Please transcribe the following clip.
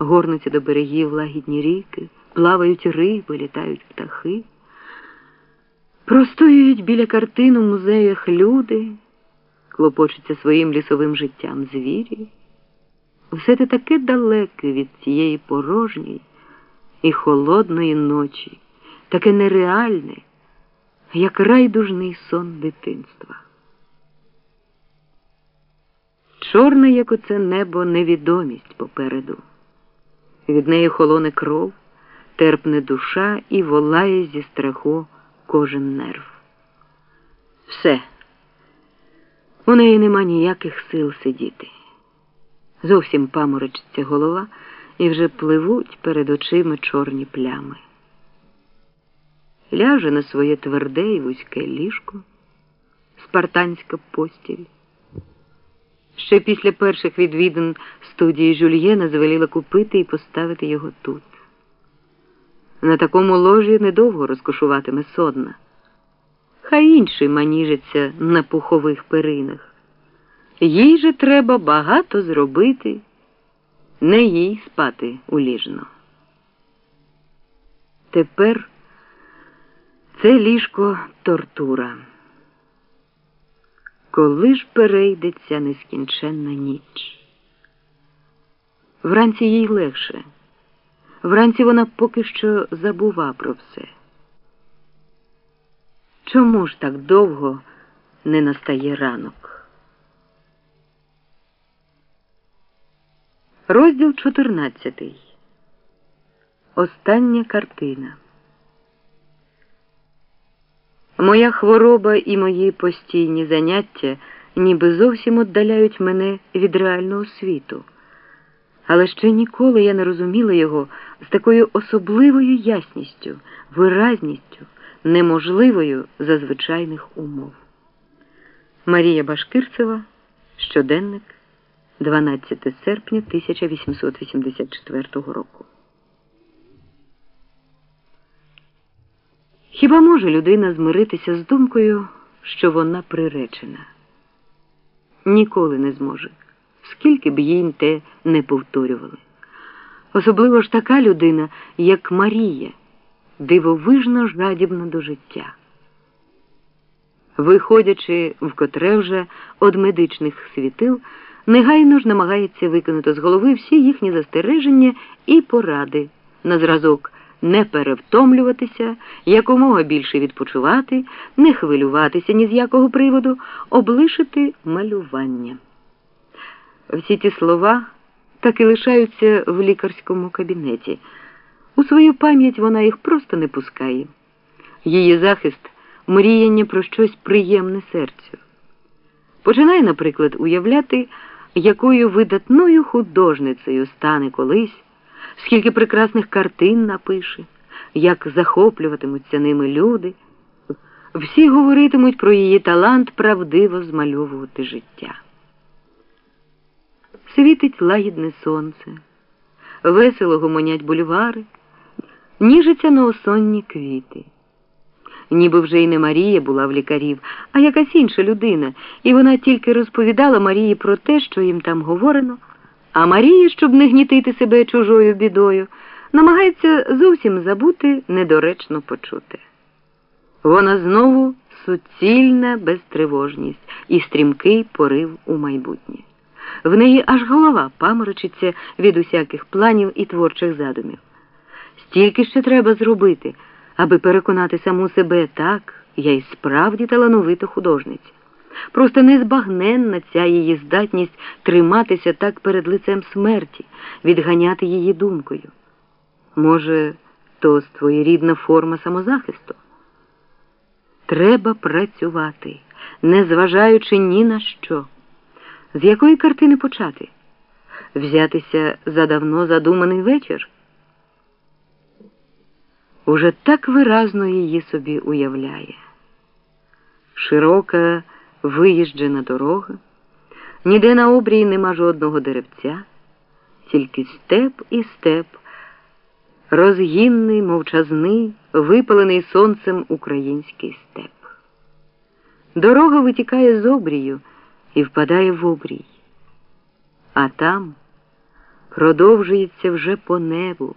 горнуться до берегів лагідні ріки, плавають риби, літають птахи. Простоюють біля картин у музеях люди, клопочуться своїм лісовим життям звірі. Все те таке далеке від цієї порожньої і холодної ночі, таке нереальне, як райдужний сон дитинства. Чорне, як оце небо, невідомість попереду. Від неї холоне кров, терпне душа і волає зі страху кожен нерв. Все. У неї нема ніяких сил сидіти. Зовсім паморочиться голова і вже пливуть перед очима чорні плями. Ляже на своє тверде і вузьке ліжко, спартанська постіль. Ще після перших відвідин студії Жюльєна звеліла купити і поставити його тут. На такому ложі недовго розкошуватиме содна. Хай інший маніжиться на пухових перинах. Їй же треба багато зробити, не їй спати уліжно. Тепер це ліжко тортура. Коли ж перейдеться нескінченна ніч? Вранці їй легше. Вранці вона поки що забува про все. Чому ж так довго не настає ранок? Розділ 14. Остання картина. Моя хвороба і мої постійні заняття ніби зовсім віддаляють мене від реального світу. Але ще ніколи я не розуміла його з такою особливою ясністю, виразністю, неможливою за звичайних умов. Марія Башкирцева, щоденник, 12 серпня 1884 року. Хіба може людина змиритися з думкою, що вона приречена? Ніколи не зможе, скільки б їм те не повторювали. Особливо ж така людина, як Марія, дивовижно жадібна до життя. Виходячи вкотре вже од медичних світил, негайно ж намагається викинути з голови всі їхні застереження і поради на зразок не перевтомлюватися, якомога більше відпочивати, не хвилюватися ні з якого приводу, облишити малювання. Всі ті слова так і лишаються в лікарському кабінеті. У свою пам'ять вона їх просто не пускає. Її захист мріяння про щось приємне серцю. Починає, наприклад, уявляти, якою видатною художницею стане колись скільки прекрасних картин напише, як захоплюватимуться ними люди. Всі говоритимуть про її талант правдиво змальовувати життя. Світить лагідне сонце, весело гомонять бульвари, ніжаться на осонні квіти. Ніби вже й не Марія була в лікарів, а якась інша людина, і вона тільки розповідала Марії про те, що їм там говорено. А Марія, щоб не гнітити себе чужою бідою, намагається зовсім забути недоречно почути. Вона знову суцільна безтривожність і стрімкий порив у майбутнє. В неї аж голова паморочиться від усяких планів і творчих задумів. Стільки ще треба зробити, аби переконати саму себе так, я й справді талановита художниця. Просто незбагненна ця її здатність триматися так перед лицем смерті, відганяти її думкою. Може, то своєрідна форма самозахисту? Треба працювати, незважаючи ні на що. З якої картини почати? Взятися за давно задуманий вечір? Уже так виразно її собі уявляє. Широка виїжджена дорога, ніде на обрії нема жодного деревця, тільки степ і степ, розгінний, мовчазний, випалений сонцем український степ. Дорога витікає з обрію і впадає в обрій. А там, продовжується вже по небу.